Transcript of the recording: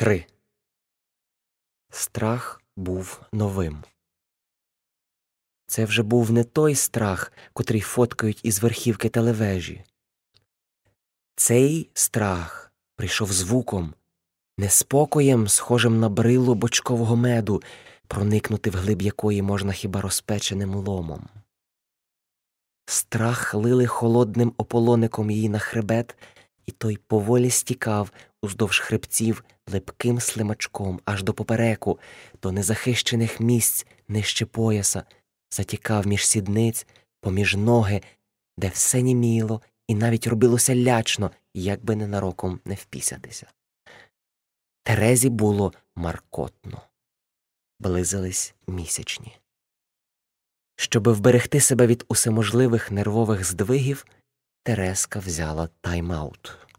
3. Страх був новим. Це вже був не той страх, котрий фоткають із верхівки телевежі. Цей страх прийшов звуком, неспокоєм, схожим на брилу бочкового меду, проникнути вглиб якої можна хіба розпеченим ломом. Страх лили холодним ополоником її на хребет, і той поволі стікав уздовж хребців липким слимачком аж до попереку, до незахищених місць нижче пояса, затікав між сідниць, поміж ноги, де все німіло і навіть робилося лячно, як би ненароком не впісятися. Терезі було маркотно, близились місячні. Щоби вберегти себе від усеможливих нервових здвигів, Тереска взяла тайм-аут.